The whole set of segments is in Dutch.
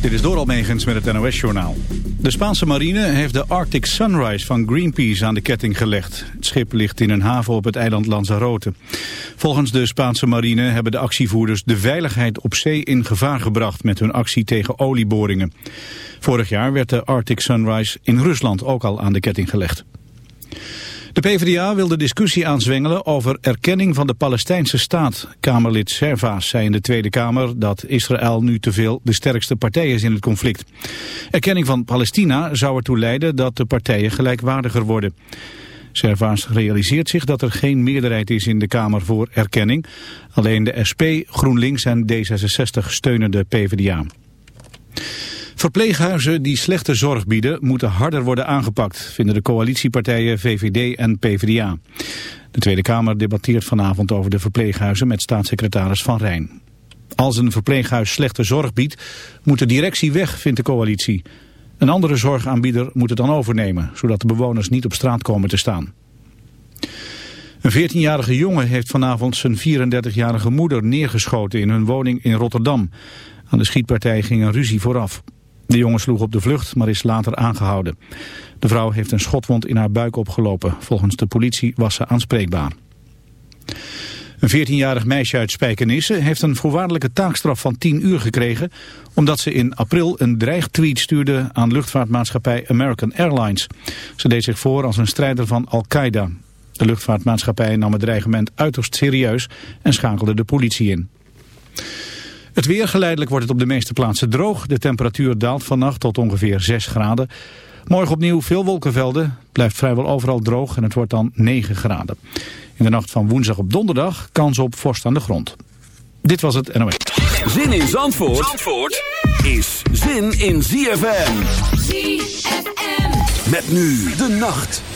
Dit is door Almegens met het NOS-journaal. De Spaanse marine heeft de Arctic Sunrise van Greenpeace aan de ketting gelegd. Het schip ligt in een haven op het eiland Lanzarote. Volgens de Spaanse marine hebben de actievoerders de veiligheid op zee in gevaar gebracht met hun actie tegen olieboringen. Vorig jaar werd de Arctic Sunrise in Rusland ook al aan de ketting gelegd. De PvdA wil de discussie aanzwengelen over erkenning van de Palestijnse staat. Kamerlid Servaas zei in de Tweede Kamer dat Israël nu te veel de sterkste partij is in het conflict. Erkenning van Palestina zou ertoe leiden dat de partijen gelijkwaardiger worden. Servaas realiseert zich dat er geen meerderheid is in de Kamer voor erkenning. Alleen de SP, GroenLinks en D66 steunen de PvdA. Verpleeghuizen die slechte zorg bieden moeten harder worden aangepakt, vinden de coalitiepartijen VVD en PvdA. De Tweede Kamer debatteert vanavond over de verpleeghuizen met staatssecretaris Van Rijn. Als een verpleeghuis slechte zorg biedt, moet de directie weg, vindt de coalitie. Een andere zorgaanbieder moet het dan overnemen, zodat de bewoners niet op straat komen te staan. Een 14-jarige jongen heeft vanavond zijn 34-jarige moeder neergeschoten in hun woning in Rotterdam. Aan de schietpartij ging een ruzie vooraf. De jongen sloeg op de vlucht, maar is later aangehouden. De vrouw heeft een schotwond in haar buik opgelopen. Volgens de politie was ze aanspreekbaar. Een 14-jarig meisje uit Spijkenisse heeft een voorwaardelijke taakstraf van 10 uur gekregen... omdat ze in april een dreigtweet stuurde aan luchtvaartmaatschappij American Airlines. Ze deed zich voor als een strijder van Al-Qaeda. De luchtvaartmaatschappij nam het dreigement uiterst serieus en schakelde de politie in. Het weer geleidelijk wordt het op de meeste plaatsen droog. De temperatuur daalt vannacht tot ongeveer 6 graden. Morgen opnieuw veel wolkenvelden. Blijft vrijwel overal droog en het wordt dan 9 graden. In de nacht van woensdag op donderdag kans op vorst aan de grond. Dit was het NOS. Zin in Zandvoort, Zandvoort is zin in ZFM. ZFM. Met nu de nacht.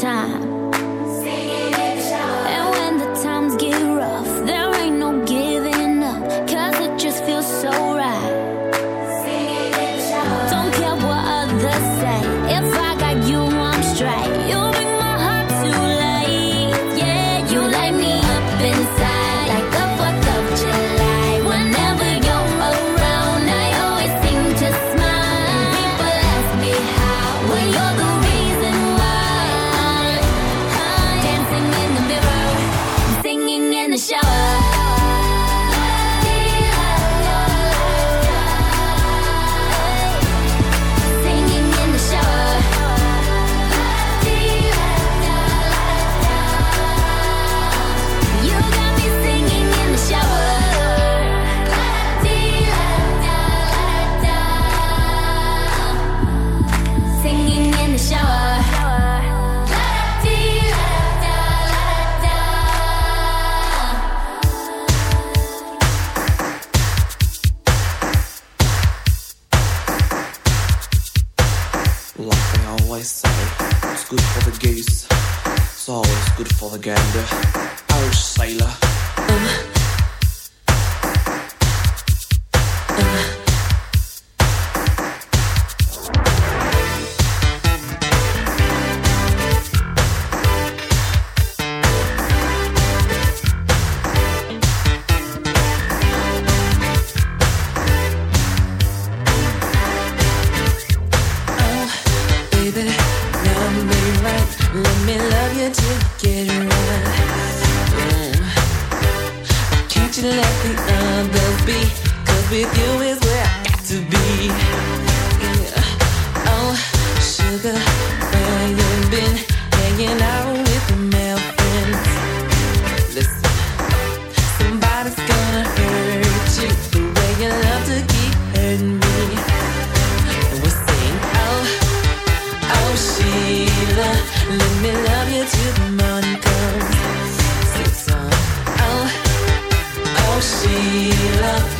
Time. another beat. Cause with you is where I got to be. Oh, sugar, where you been? Hanging out with male friends. Listen, somebody's gonna hurt you the way you love to keep hurting me. We'll oh, oh, Sheila, let me love you to see love.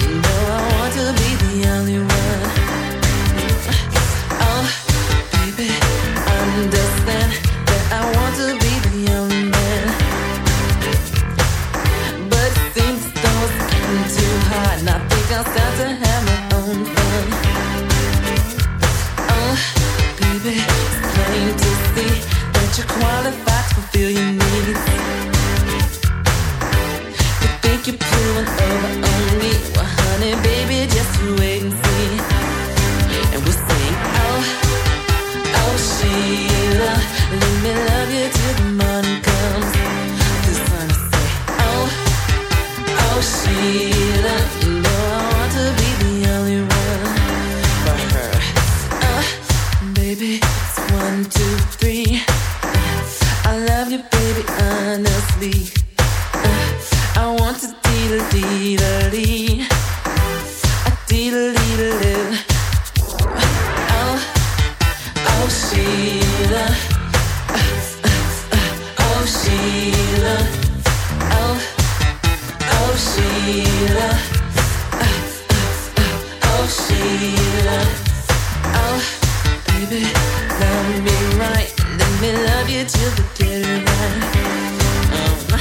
till the dead of um,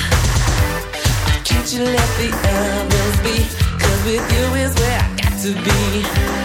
can't you let the others be? Cause with you is where I got to be.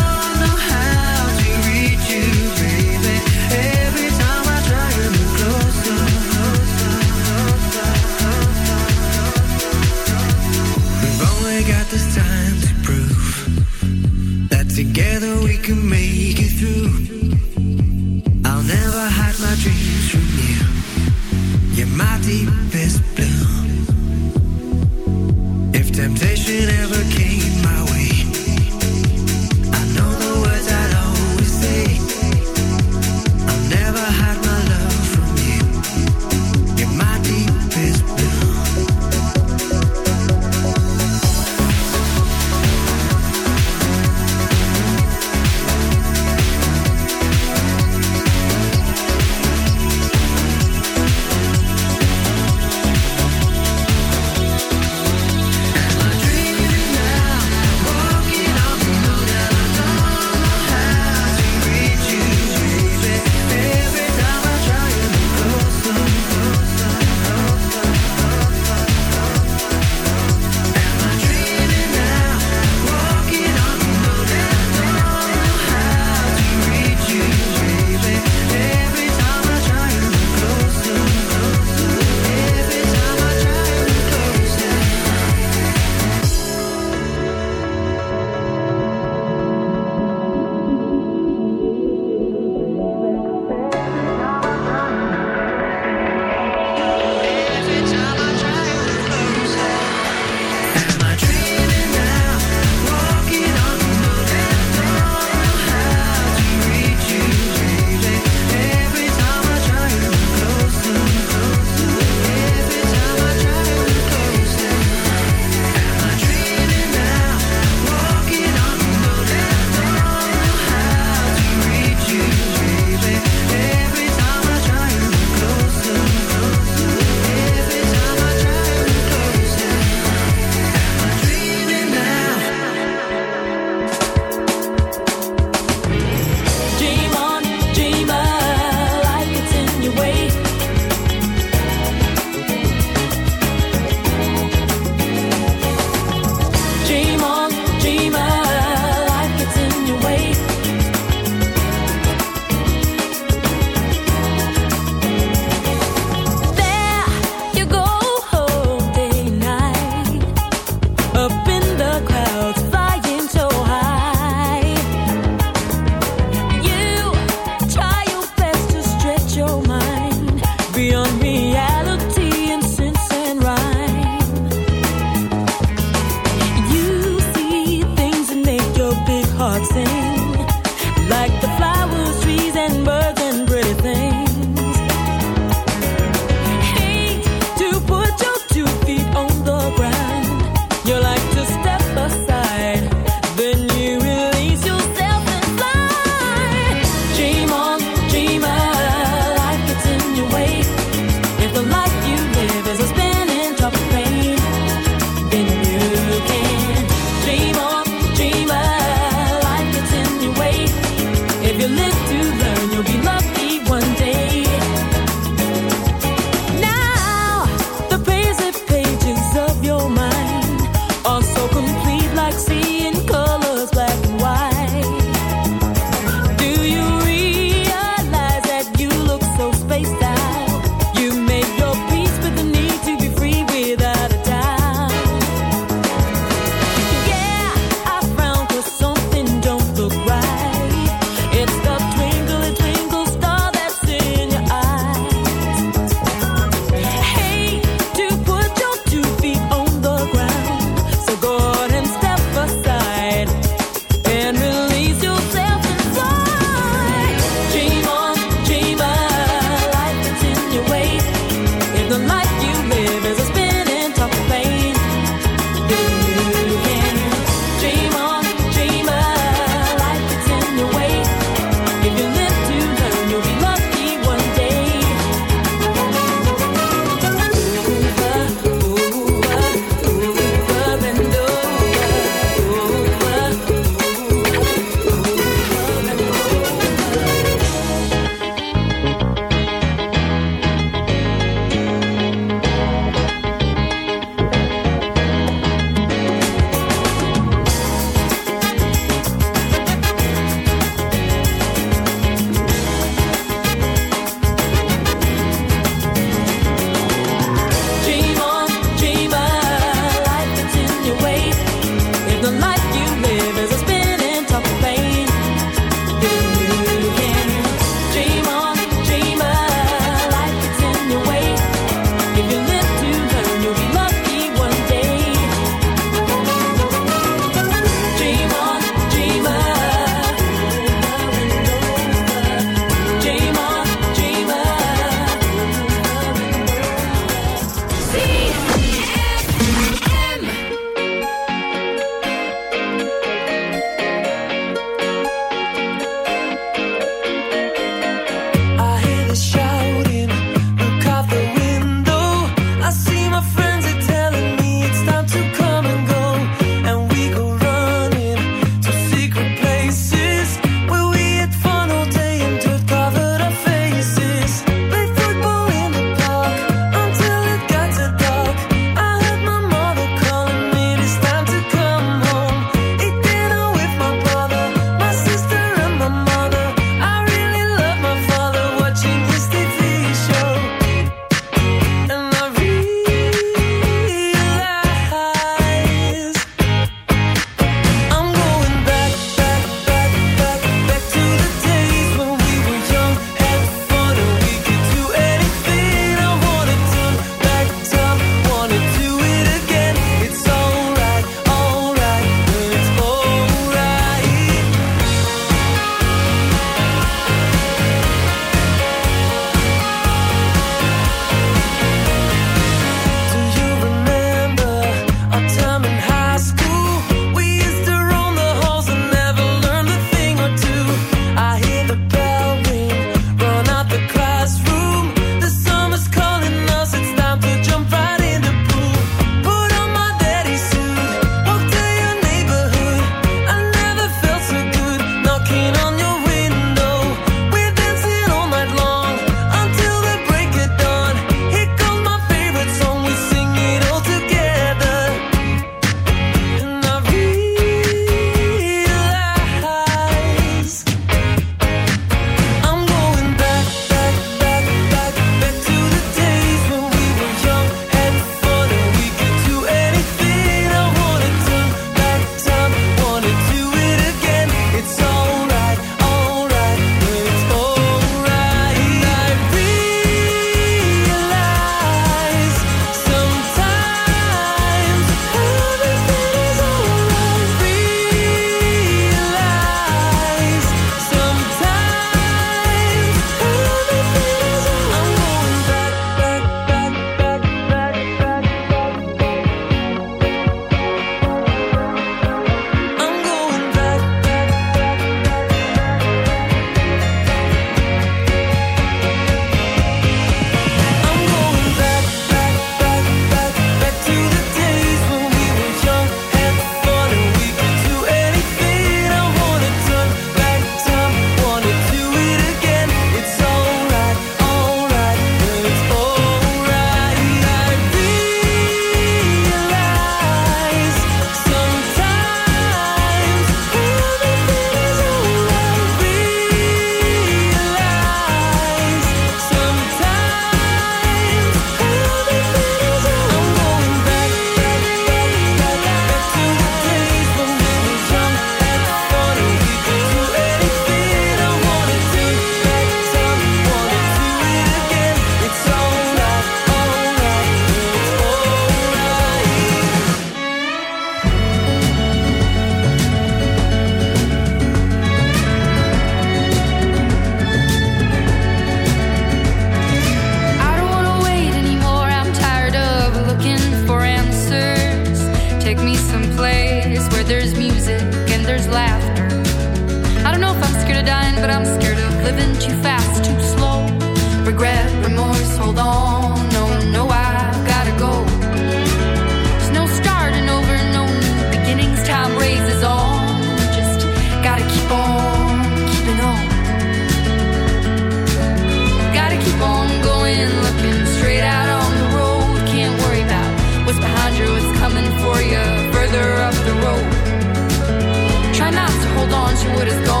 what is going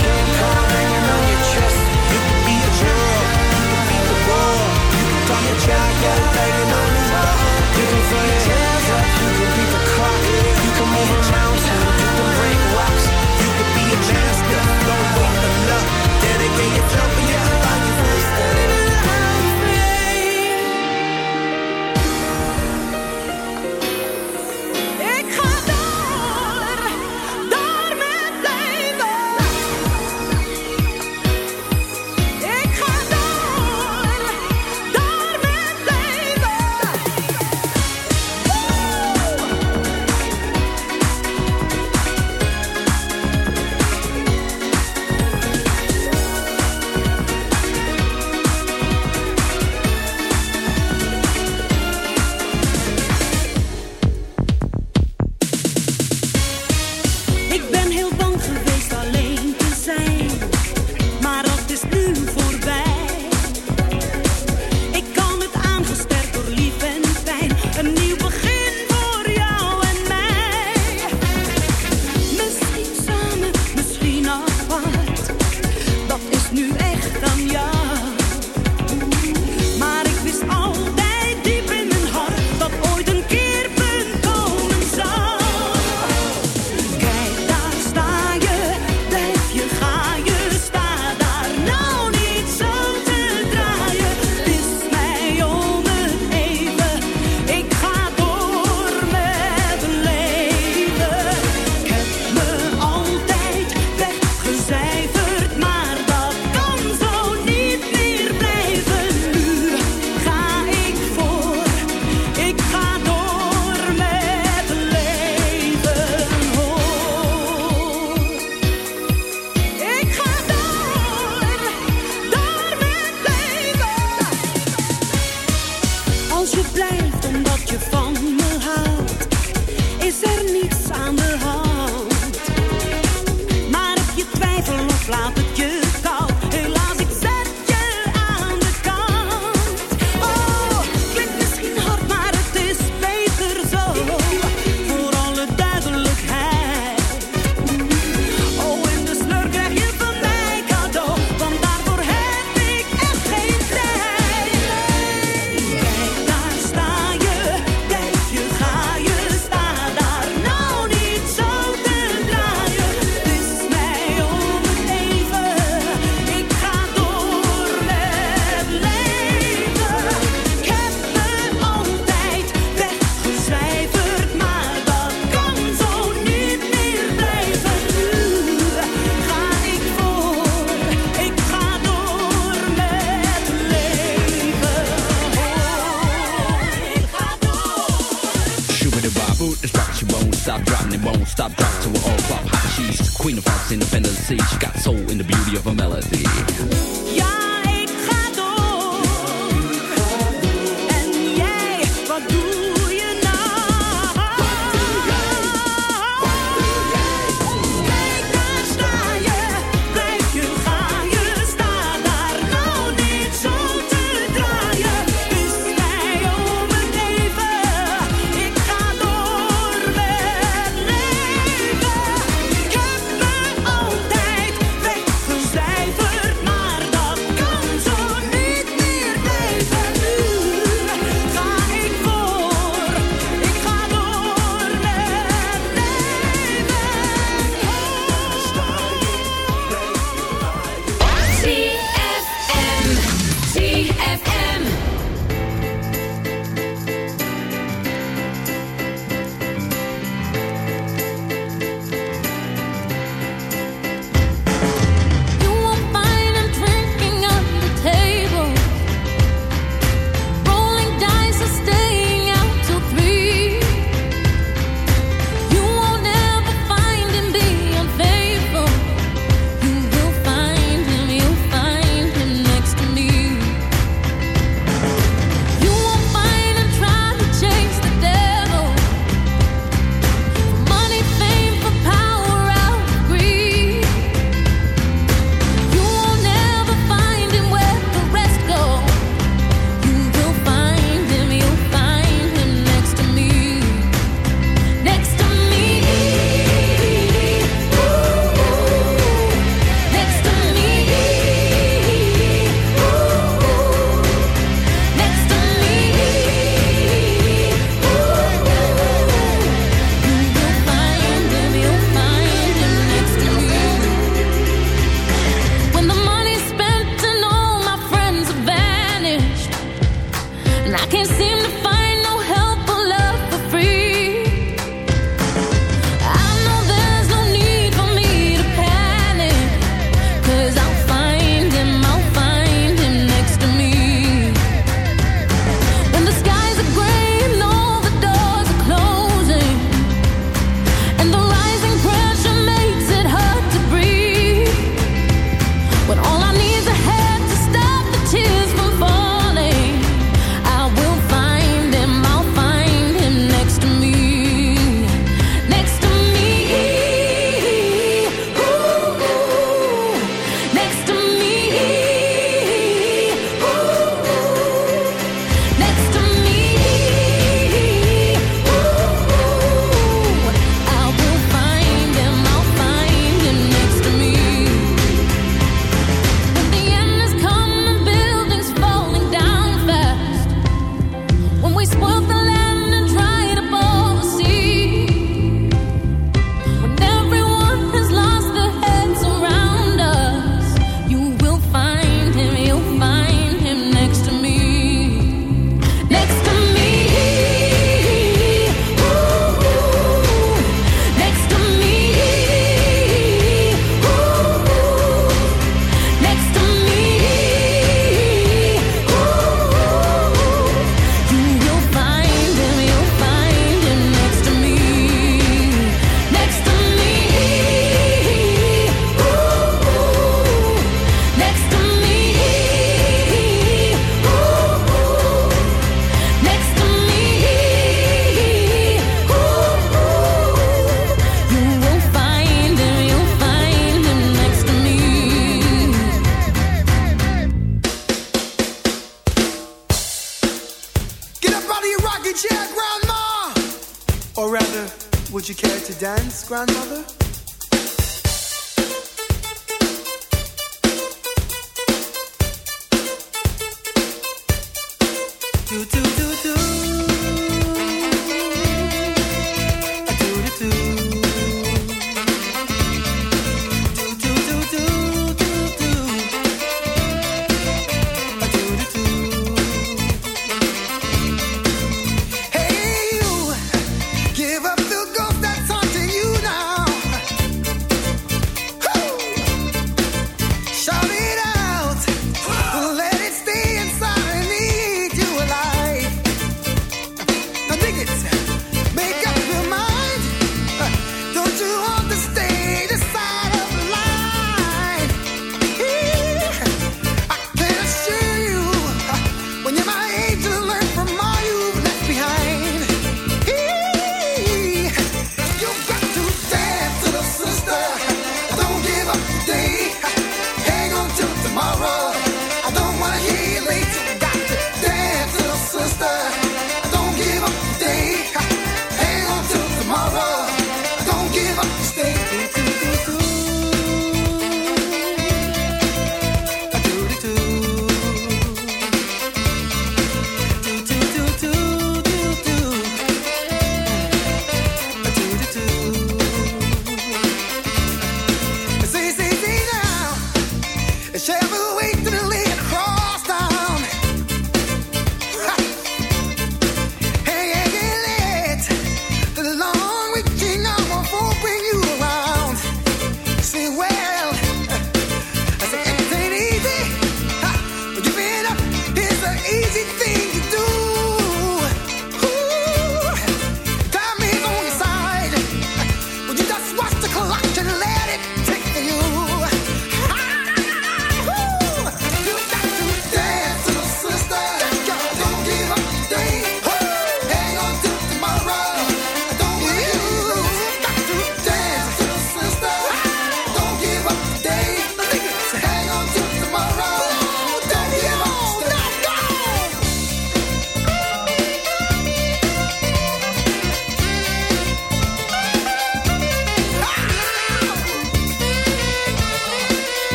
change She got soul in the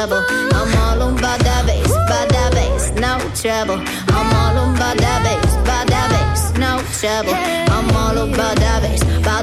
I'm all on by that bass, by no trouble. I'm all on by that bass, by no trouble. I'm all on by that bass, by